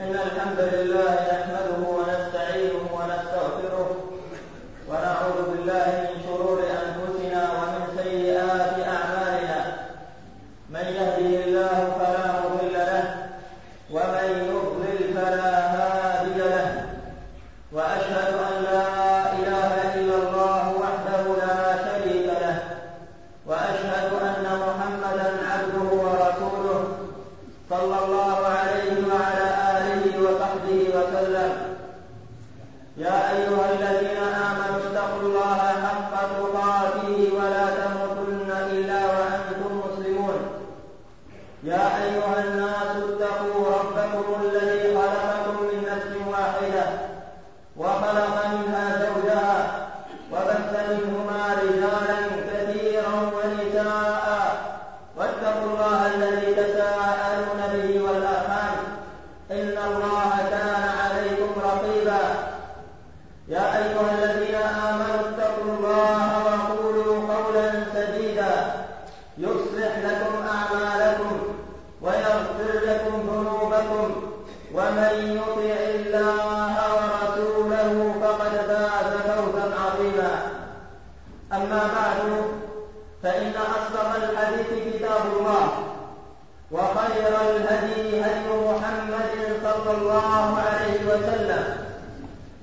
إن الحمد لله نحمده ونستعينه ونستغفره ونعوذ بالله من شرور أنفسنا ومن سيئات أعمالنا من يهده الله فلا مضل له ومن يضلل فلا هادي له وأشهد أن لا إله إلا الله وحده لا شريك له وأشهد أن محمدا عبده ورسوله صلى الله عليه وعلى آله وصحبه وسلم يا أيها الذين آمنوا اتقوا الله حق تقاته ولا تموتن إلا وأنتم مسلمون يا أيها الناس اتقوا ربكم الذي خلقكم من نفس واحدة وخلق منها زوجها وبث منهما رجالا كثيرا ونساء واتقوا الله الذي تساءلون به والأرحام إن الله كان عليكم رقيبا يا أيها الذين آمنوا اتقوا الله وقولوا قولا سديدا يصلح لكم أعمالكم ويغفر لكم ذنوبكم ومن يطع الله ورسوله فقد فاز فوزا عظيما أما بعد فإن أصدق الحديث كتاب الله وخير الهدي هدي محمد صلى الله عليه وسلم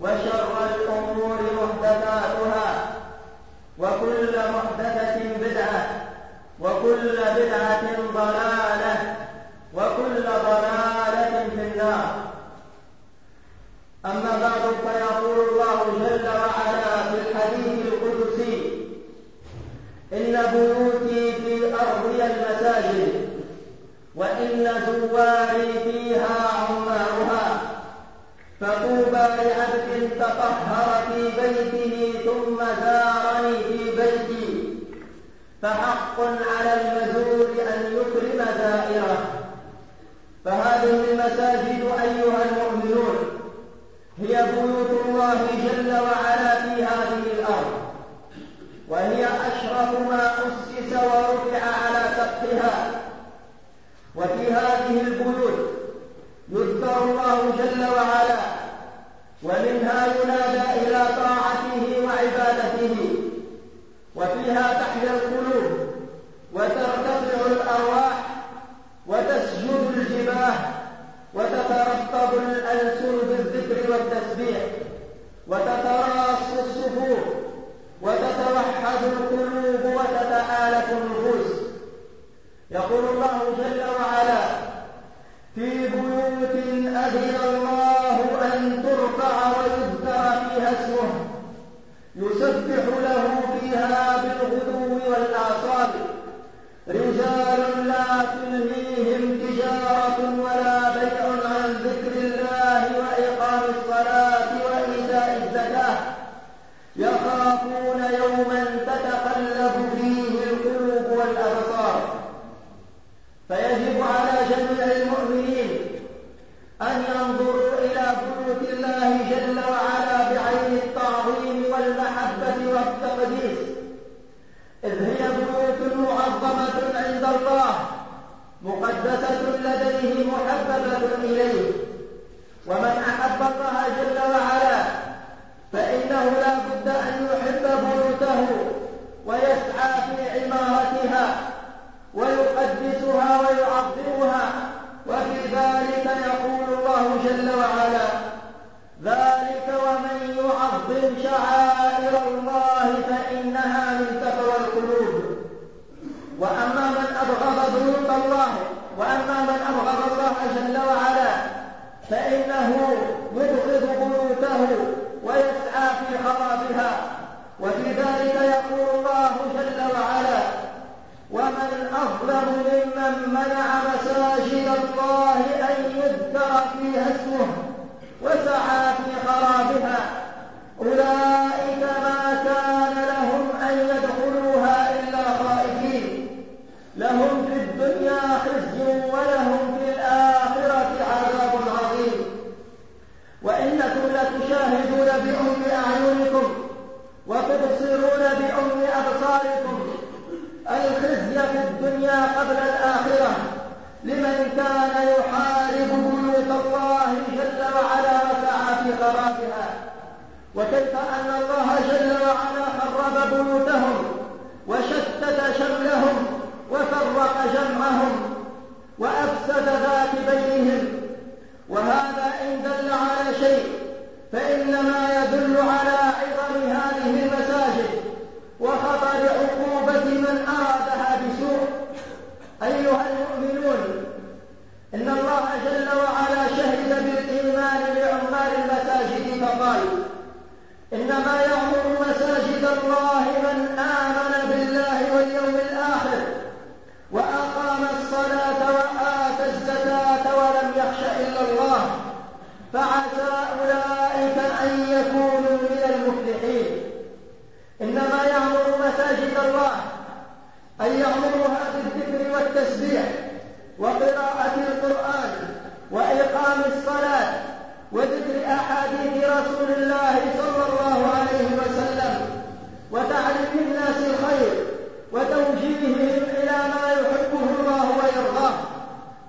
وشر الأمور محدثاتها وكل محدثة بدعة وكل بدعة ضلالة وكل ضلالة في النار. أما بعد فيقول الله جل وعلا في الحديث القدسي إن بيوتي في أرضي المساجد وإن زواري فيها عمارها فطوبى لعبد تطهر في بيته ثم زارني في بيتي. فحق على المزور أن يكرم زائره. فهذه المساجد أيها المؤمنون هي بيوت الله جل وعلا في هذه الأرض وهي أشرف ما أسس ورفع على سقفها. وفي هذه البيوت يذكر الله جل وعلا ومنها ينادى إلى طاعته وعبادته. وفيها تحيا القلوب وترتفع الأرواح وتسجد الجباه وتترطب الألسن بالذكر والتسبيح وتتراص الصفوف وتتوحد القلوب وتتآلف النفوس. يقول الله جل وعلا في بيوت أذن الله أن ترفع ويذكر فيها اسمه. يسبح له فيها بالغدو والآصال. رجال لا تلهيهم تجارة ولا بيع عن ذكر الله وإقام الصلاة وإيتاء الزكاة يخافون يوما تتقلب فيه القلوب والأبصار فيجب على جميع المؤمنين أن ينظروا إلى بيوت الله جل وعلا بعين التعظيم والمحبة والتقديس إذ هي بيوت معظمة عند الله مقدسة لديه محببة إليه. ومن أحب الله جل وعلا فإنه لا بد أن يحب بيوته ويسعى في عمارتها ويقدسها ويعظمها وفي ذلك يقول الله جل وعلا ذلك ومن يعظم شعائر الله فإنها من تقوى القلوب وأما من أبغض بيوت الله وأما من أبغض الله جل وعلا فإنه يبغض بيوته ويسعى في خرابها وفي ذلك يقول الله جل وعلا ومن أظلم ممن منع مساجد الله أن يذكر فيها اسمه وسعى في خرابها أولئك ما كان لهم أن يدخلوها إلا خائفين لهم في الدنيا خزي ولهم في الآخرة عذاب عظيم وإنكم لتشاهدون بأم أعينكم وتبصرون بأم أبصاركم. الخزي في الدنيا قبل الآخرة. لمن كان يحارب بيوت الله جل وعلا وسعى في خرابها وكيف أن الله جل وعلا خرب بيوتهم وشتت شملهم وفرق جمعهم وأفسد ذات بينهم. وهذا إن دل على شيء فإنما يدل على عظم هذه المساجد وخطر عقوبة من أرادها بسوء. أيها المؤمنون إن الله جل وعلا شهد بالإيمان لعمال المساجد فقال إنما يعمر مساجد الله من آمن بالله واليوم الآخر وأقام الصلاة وآتى الزكاة ولم يخش إلا الله فعسى أولئك أن يكونوا من المفلحين. إنما يعمر مساجد الله أن يعمرها بالذكر والتسبيح وقراءة القرآن وإقام الصلاة وذكر أحاديث رسول الله صلى الله عليه وسلم وتعليم الناس الخير وتوجيههم إلى ما يحبه الله ويرضاه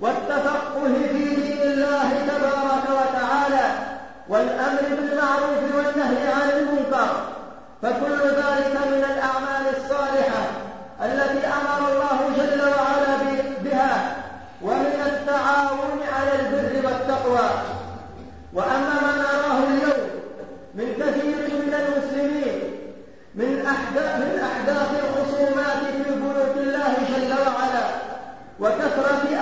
والتفقه في دين الله تبارك وتعالى والأمر بالمعروف والنهي عن المنكر فكل ذلك من الأعمال الصالحة التي أمر الله جل وعلا بها ومن التعاون على البر والتقوى. وأما ما نراه اليوم من كثير من المسلمين من أحداث من أحداث الخصومات في بيوت الله جل وعلا وكثرة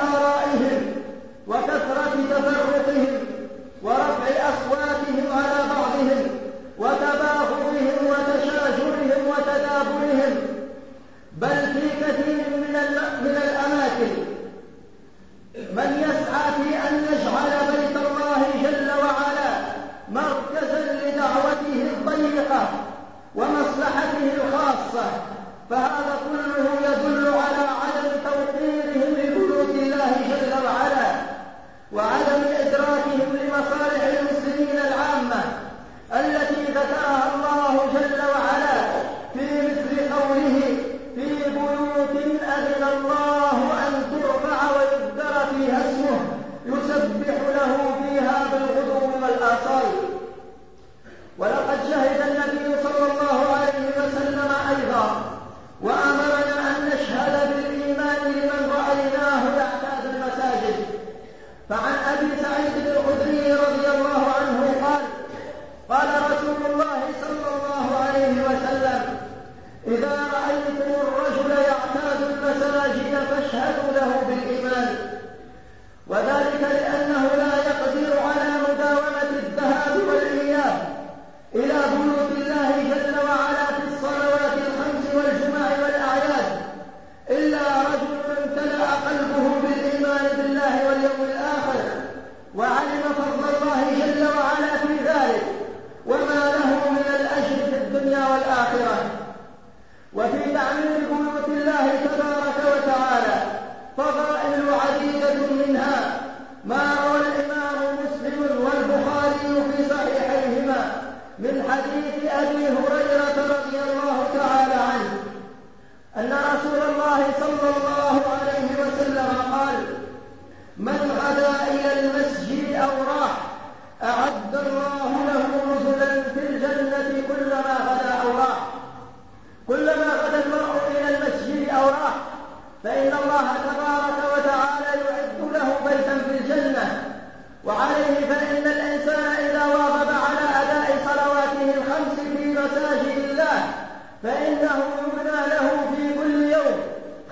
أن رسول الله صلى الله عليه وسلم قال من غدا إلى المسجد أو راح أعد الله له نزلا في الجنة كلما غدا أو راح. كلما غدا المرء إلى المسجد أو راح فإن الله تبارك وتعالى يعد له بيتا في الجنة. وعليه فإن الإنسان إذا واظب على أداء صلواته الخمس في مساجد الله فإنه يبنى له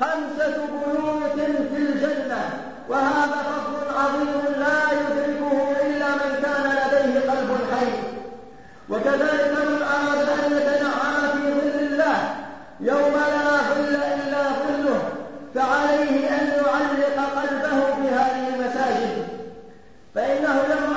خمسة بيوت في الجنة وهذا فضل عظيم لا يدركه إلا من كان لديه قلب حي. وكذلك من أراد أن يتنعم في ظل الله يوم لا ظل إلا ظله فعليه أن يعلق قلبه في هذه المساجد. فإنه لما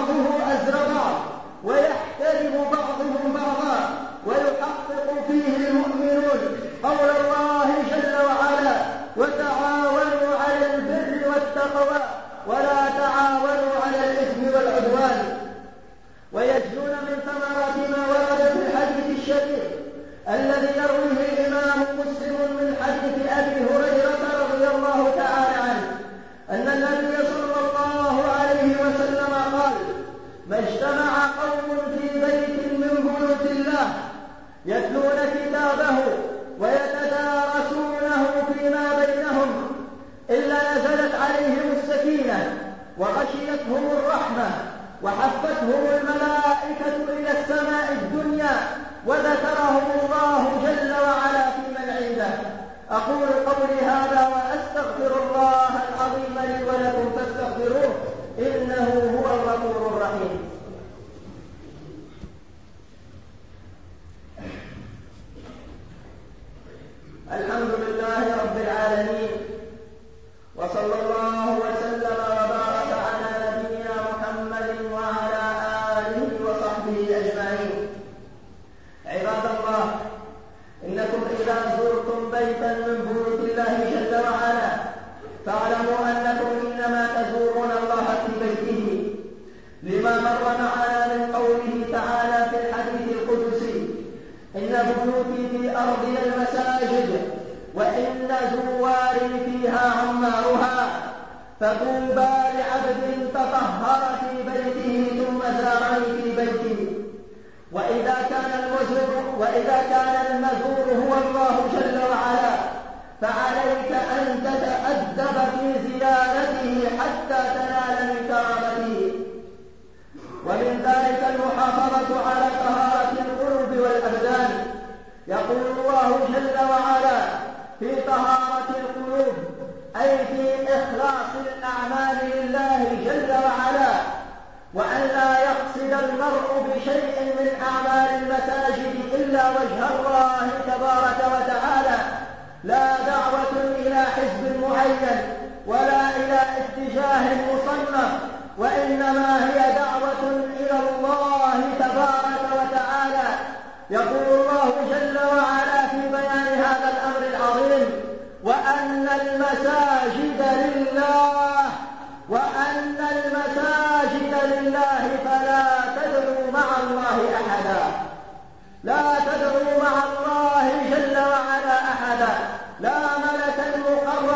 الله المحافظة على طهارة القلوب والأبدان. يقول الله جل وعلا في طهارة القلوب أي في إخلاص الأعمال لله جل وعلا وأن لا يقصد المرء بشيء من أعمال المساجد إلا وجه الله تبارك وتعالى. لا دعوة إلى حزب معين ولا إلى اتجاه مصنف. وإنما هي دعوة إلى الله تبارك وتعالى. يقول الله جل وعلا في بيان هذا الأمر العظيم وأن المساجد لله وأن المساجد لله فلا تدعوا مع الله أحدا. لا تدعوا مع الله جل وعلا أحدا. لا ملكا مقربا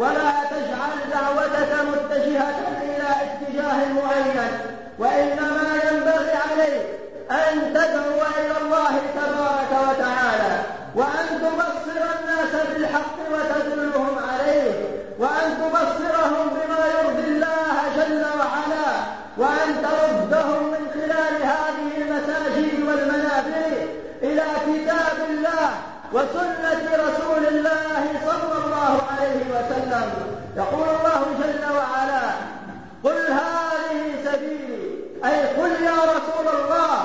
ولا تجعل دعوتك متجهة إلى اتجاه معين وإنما ينبغي عليك أن تدعو إلى الله تبارك وتعالى وأن تبصر الناس بالحق وتدلهم عليه وأن تبصرهم بما يرضي الله جل وعلا وأن تردهم من خلال هذه المساجد والمنابر إلى كتاب الله وسنة رسول الله صلى الله عليه وسلم الله عليه وسلم. يقول الله جل وعلا قل هذه سبيلي. أي قل يا رسول الله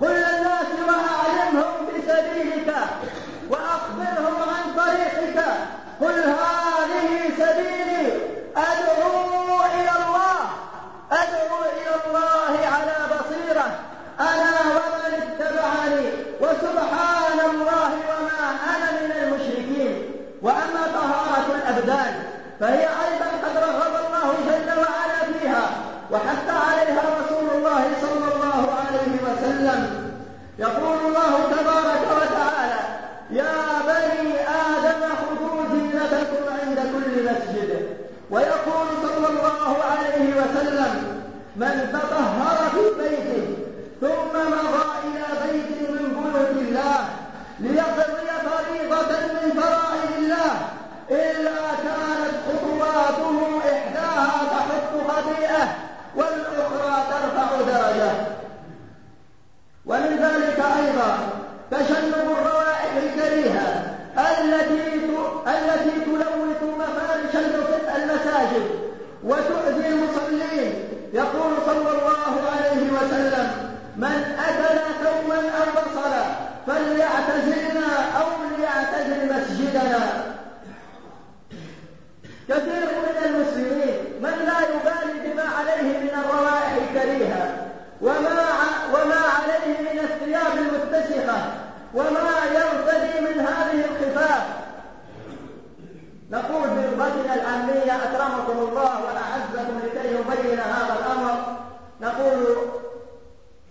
قل للناس وأعلمهم بسبيلك وأخبرهم عن طريقك. قل هذه سبيلي أدعو إلى الله أدعو إلى الله على بصيرة. أنا ومن اتبعني وسبحان الله والأبدان فهي أيضا قد رغب الله جل وعلا فيها وحتى عليها رسول الله صلى الله عليه وسلم. يقول الله تبارك وتعالى يا بني آدم خذوا زينتكم عند كل مسجد. ويقول صلى الله عليه وسلم من تطهر في بيته ثم مضى إلى بيت إلا كانت خطواته إحداها تحط خطيئة والأخرى ترفع درجة. ومن ذلك أيضا تجنب الروائح الكريهة التي التي تلوث مفارش المساجد وتؤذي المصلين. يقول صلى الله عليه وسلم من أكل ثوما أو بصلا فليعتزلنا أو ليعتزل مسجدنا. كثير من المسلمين من لا يبالي بما عليه من الروائح الكريهة وما وما عليه من الثياب المتسخة وما يرتدي من هذه الخفاف. نقول بلغتنا العامية أكرمكم الله وأعزكم لكي نبين هذا الأمر. نقول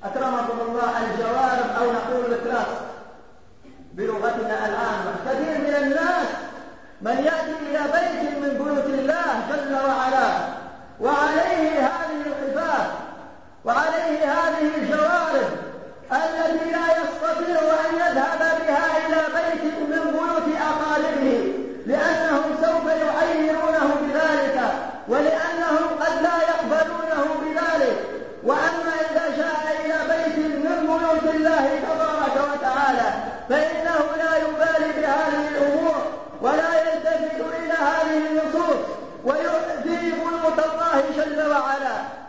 أكرمكم الله الجوارب أو نقول الكلاس بلغتنا العامة كثير من الناس من يأتي إلى بيت من بيوت الله جل وعلا وعليه هذه الخفاف وعليه هذه الجوارب التي لا يستطيع أن يذهب بها إلى بيت من بيوت أقاربه لأنهم سوف يعيرونه بذلك ولأنهم قد لا يقبلونه بذلك وأما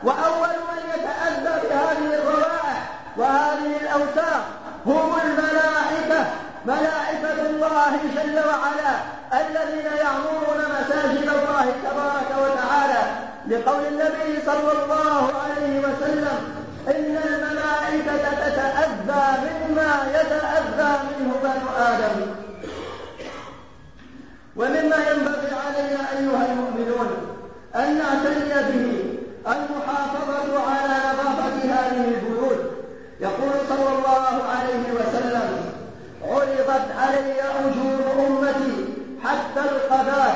وأول من يتأذى بهذه الروائح وهذه الأوساخ هم الملائكة ملائكة الله جل وعلا الذين يعمرون مساجد الله تبارك وتعالى. لقول النبي صلى الله عليه وسلم إن الملائكة تتأذى مما يتأذى منه بنو آدم. ومما ينبغي علينا أيها المؤمنون أن نعتني به المحافظة على نظافة هذه البيوت. يقول صلى الله عليه وسلم عرضت علي أجور أمتي حتى القذاة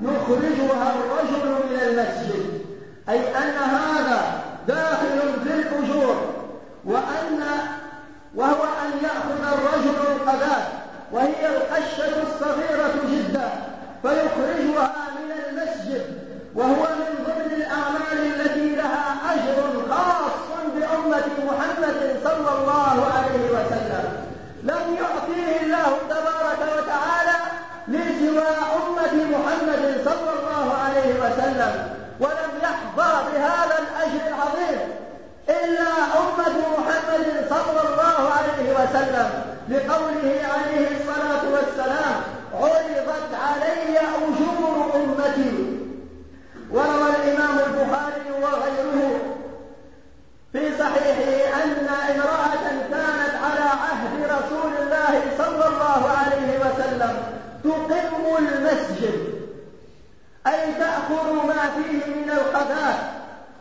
يخرجها الرجل من المسجد. أي أن هذا داخل في الأجور وأن وهو أن يأخذ الرجل القذاة وهي القشة الصغيرة جدا فيخرجها من المسجد وهو من التي لها أجر خاص بأمة محمد صلى الله عليه وسلم. لم يعطيه الله تبارك وتعالى لسوى أمة محمد صلى الله عليه وسلم ولم يحظى بهذا الأجر العظيم إلا أمة محمد صلى الله عليه وسلم. لقوله عليه الصلاة والسلام عرضت علي أجور أمتي. وروى الإمام البخاري وغيره. في صحيحه أن امرأة كانت على عهد رسول الله صلى الله عليه وسلم تقم المسجد. أي تأخذ ما فيه من القذاة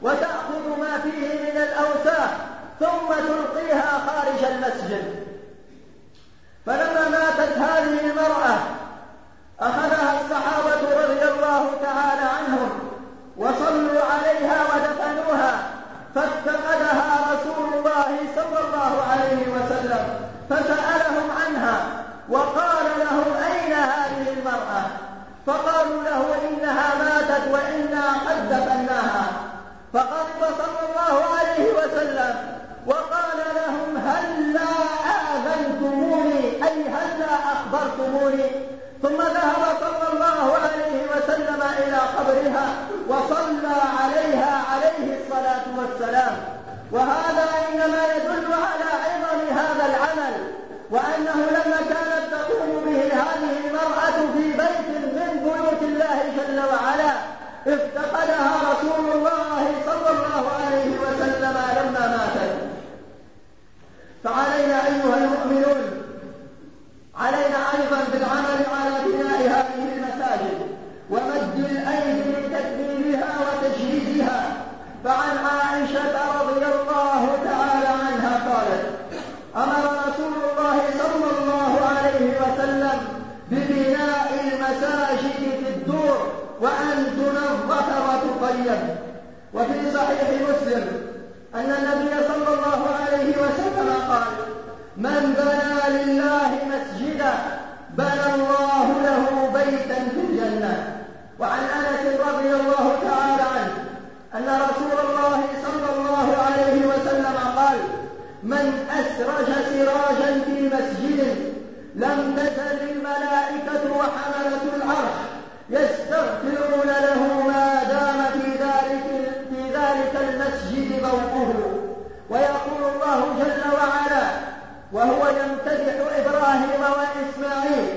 وتأخذ ما فيه من الأوساخ ثم تلقيها خارج المسجد. فلما ماتت هذه المرأة أخذها الصحابة رضي الله تعالى عنهم. فافتقدها رسول الله صلى الله عليه وسلم فسألهم عنها وقال لهم أين هذه المرأة؟ فقالوا له إنها ماتت وإنا قد دفناها. فغضب صلى الله عليه وسلم وقال لهم هل لا آذنتموني؟ أي هل لا أخبرتموني؟ ثم ذهب صلى الله عليه وسلم إلى قبرها وصلى عليها عليه الصلاة والسلام. وهذا إنما يدل على عظم هذا العمل وأنه لما كانت تقوم به هذه المرأة في بيت من بيوت الله جل وعلا افتقدها رسول الله صلى الله عليه وسلم لما ماتت فعلينا أيها المؤمنون علينا أيضا بالعمل على بناء هذه المساجد مريم وفي صحيح مسلم أن النبي صلى الله عليه وسلم قال من بنى لله مسجدا بنى الله له بيتا في الجنة. وعن أنس رضي الله تعالى عنه أن رسول الله صلى الله عليه وسلم قال من أسرج سراجا في مسجد لم تزل الملائكة وحملة العرش يستغفرون له وهو يمتدح إبراهيم وإسماعيل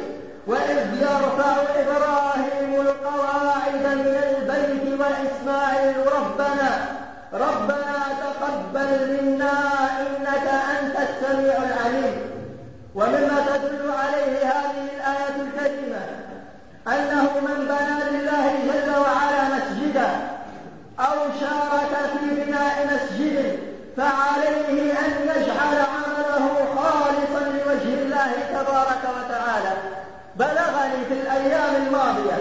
وإذ يرفع إبراهيم القواعد من البيت وإسماعيل ربنا ربنا تقبل منا إنك أنت السميع العليم. ومما تدل عليه هذه الآية الكريمة أنه من بنى لله جل وعلا مسجدا أو شارك في بناء مسجد فعليه أن يجعل عمله خالصا لوجه الله تبارك وتعالى بلغني في الأيام الماضية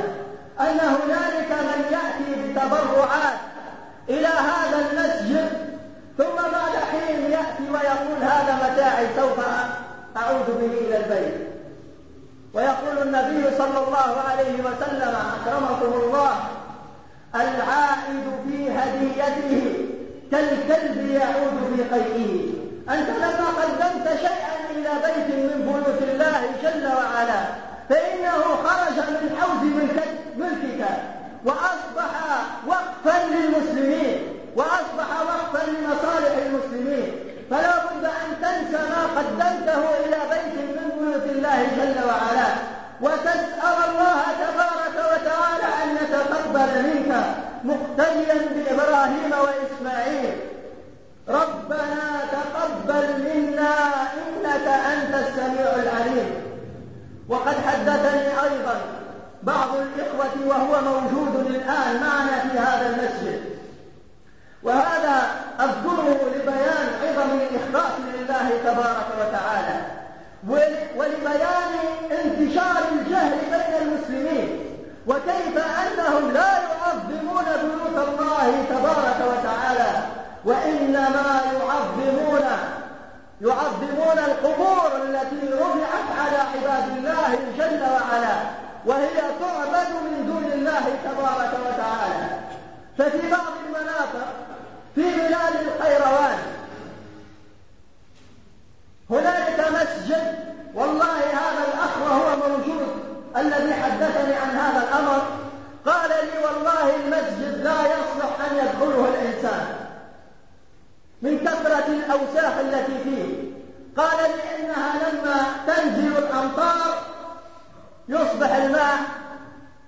أن هنالك من يأتي بتبرعات إلى هذا المسجد ثم بعد حين يأتي ويقول هذا متاعي سوف أعود به إلى البيت. ويقول النبي صلى الله عليه وسلم أكرمكم الله العائد في هديته كالكلب يعود في قيئه. أنت لما قدمت شيئا إلى بيت من بيوت الله جل وعلا فإنه خرج من حوز ملكك وأصبح وقفا للمسلمين وأصبح وقفا لمصالح المسلمين. فلا بد أن تنسى ما قدمته إلى بيت من بيوت الله جل وعلا. وتسأل الله تبارك وتعالى أن يتقبل منك مقتديا بإبراهيم وإسماعيل. ربنا تقبل منا إنك أنت السميع العليم. وقد حدثني أيضا بعض الإخوة وهو موجود الآن معنا في هذا المسجد. وهذا أذكره لبيان عظم الإخلاص لله تبارك وتعالى ولبيان انتشار الجهل بين المسلمين وكيف أنهم لا يعظمون بيوت الله تبارك وتعالى وإنما يعظمون يعظمون القبور التي رفعت على عباد الله جل وعلا وهي تعبد من دون الله تبارك وتعالى. ففي بعض المناطق في بلاد القيروان هنالك مسجد والله هذا الأخ وهو موجود الذي حدثني عن هذا الأمر قال لي والله المسجد لا يصلح أن يدخله الإنسان. من كثرة الأوساخ التي فيه. قال لي إنها لما تنزل الأمطار يصبح الماء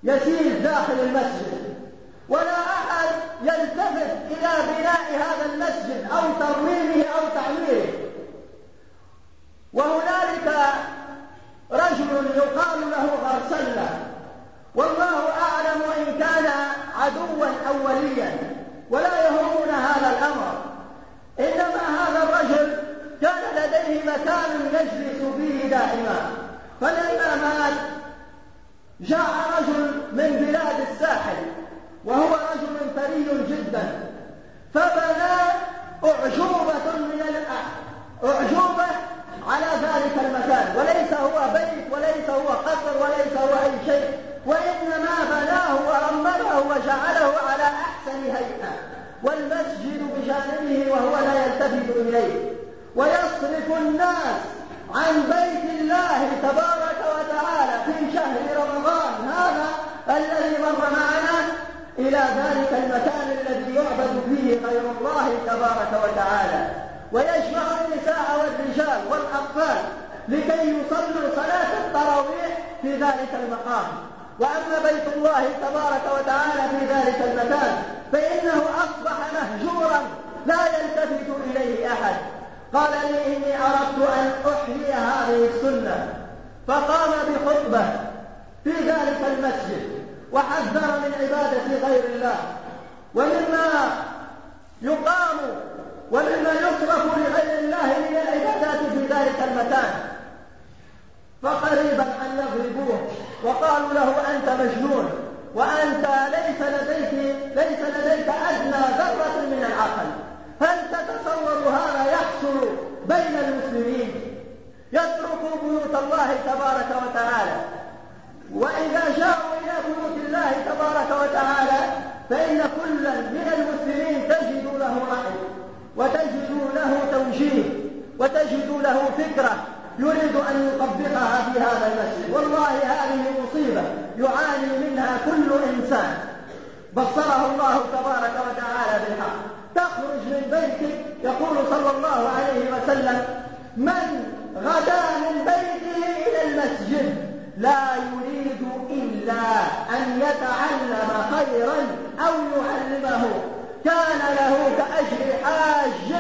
يسيل داخل المسجد. ولا أحد يلتفت إلى بناء هذا المسجد أو ترميمه أو تعميره. وهنالك رجل يقال له غرسلة. والله أعلم إن كان عدوا أوليا. ولا يهمنا هذا الأمر. إنما هذا الرجل كان لديه مكان يجلس فيه دائما. فلما مات جاء رجل من بلاد الساحل وهو رجل ثري جدا. فبنى أعجوبة من أعجوبة على ذلك المكان. وليس هو بيت وليس هو قصر وليس هو أي شيء. وإنما بناه ورمله وجعله على أحسن هيئة. والمسجد بجانبه وهو لا يلتفت إليه. ويصرف الناس عن بيت الله تبارك وتعالى في شهر رمضان. هذا الذي مر معنا إلى ذلك المكان الذي يعبد فيه غير الله تبارك وتعالى. ويجمع النساء والرجال والأطفال لكي يصلوا صلاة التراويح في ذلك المقام. وأما بيت الله تبارك وتعالى في ذلك المكان فإنه أصبح مهجورا لا يلتفت إليه أحد. قال لي إني أردت أن أحيي هذه السنة. فقام بخطبة في ذلك المسجد وحذر من عبادة غير الله. ومما يقام ومما يصرف لغير الله من العبادات في ذلك المكان. فقريبا أن يضربوه وقالوا له أنت مجنون. وأنت ليس لديك ليس لديك أدنى ذرة من العقل. هل تتصور هذا يحصل بين المسلمين؟ يتركوا بيوت الله تبارك وتعالى. وإذا جاءوا إلى بيوت الله تبارك وتعالى فإن كلا من المسلمين تجد له رأي وتجد له توجيه وتجد له فكرة يريد أن يطبقها في هذا المسجد. والله هذه مصيبة يعاني منها كل إنسان. بصره الله تبارك وتعالى بالحق. تخرج من بيتك يقول صلى الله عليه وسلم من غدا من بيته إلى المسجد لا يريد إلا أن يتعلم خيرا أو يعلمه. كان له كأجر حاج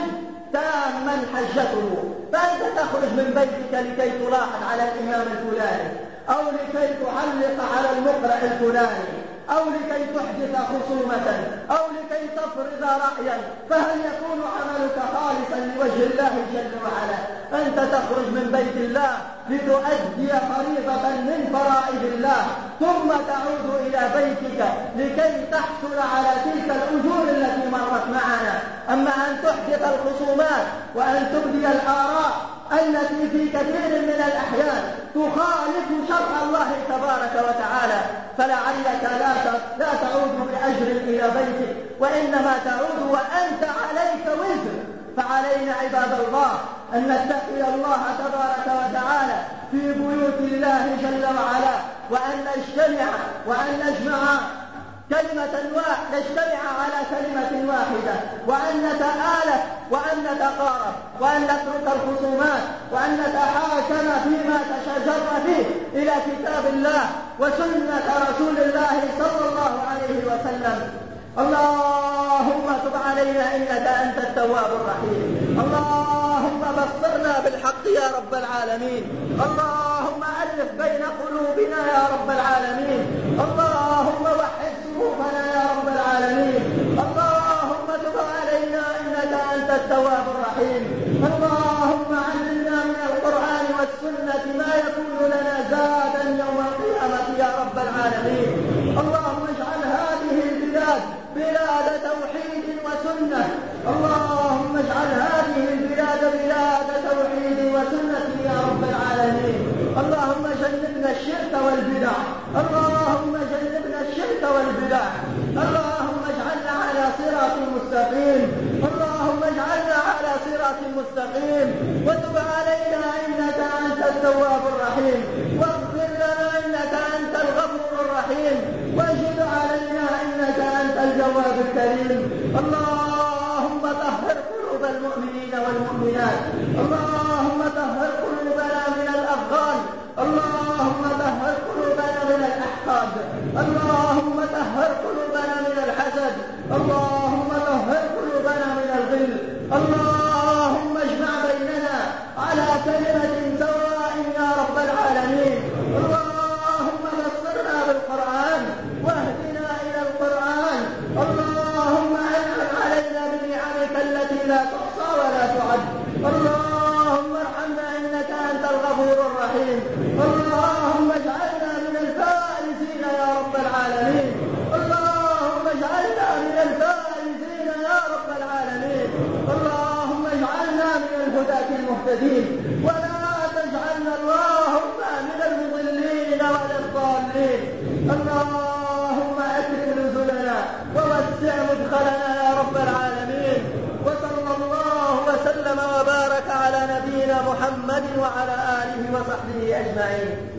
تاما حجته. فأنت تخرج من بيتك لكي تلاحظ على الإمام الفلاني أو لكي تعلق على المقرأ الفلاني أو لكي تحدث خصومة أو لكي تفرض رأيا. فهل يكون عملك خالصا لوجه الله جل وعلا؟ أنت تخرج من بيت الله لتؤدي فريضة من فرائض الله ثم تعود إلى بيتك لكي تحصل على تلك الأجور التي مرت معنا. أما أن تحدث الخصومات وأن تبدي الآراء التي في كثير من الأحيان تخالف شرع الله تبارك وتعالى فلعلك لا لا تعود بأجر إلى بيتك وإنما تعود وأنت عليك وزر. فعلينا عباد الله أن نتقي الله تبارك وتعالى في بيوت الله جل وعلا وأن نجتمع وأن نجمع كلمة واحدة نجتمع على كلمة واحدة وأن نتآلف وأن نتقارب وأن نترك الخصومات وأن نتحاكم فيما تشجر فيه إلى كتاب الله وسنة رسول الله صلى الله عليه وسلم. اللهم تب علينا إنك أنت التواب الرحيم. اللهم بصرنا بالحق يا رب العالمين. اللهم ألف بين قلوبنا يا رب العالمين. اللهم وحد صفوفنا يا رب العالمين. اللهم تب علينا إنك أنت التواب الرحيم. اللهم علمنا من القرآن والسنة ما يكون لنا زادا يوم القيامة يا رب العالمين. اللهم اجعل هذه البلاد بلاد توحيد وسنة. اللهم اجعل هذه البلاد بلاد توحيد وسنة يا رب العالمين. اللهم جنبنا الشرك والبدع. اللهم جنبنا الشرك والبدع. اللهم اجعلنا على صراط مستقيم. اللهم اجعلنا على صراط مستقيم. وتب علينا إنك أنت التواب الرحيم. واغفر لنا إنك أنت الغفور الرحيم. واجد علينا إنك أنت الجواد الكريم. اللهم طهر قلوب المؤمنين والمؤمنات. اللهم طهر قلوبنا من الافغان اللهم طهر قلوبنا من الاحقاد اللهم طهر قلوبنا من الحسد. اللهم الضالين اللهم أكرم نزلنا ووسع مدخلنا يا رب العالمين. وصلى الله وسلم وبارك على نبينا محمد وعلى آله وصحبه أجمعين.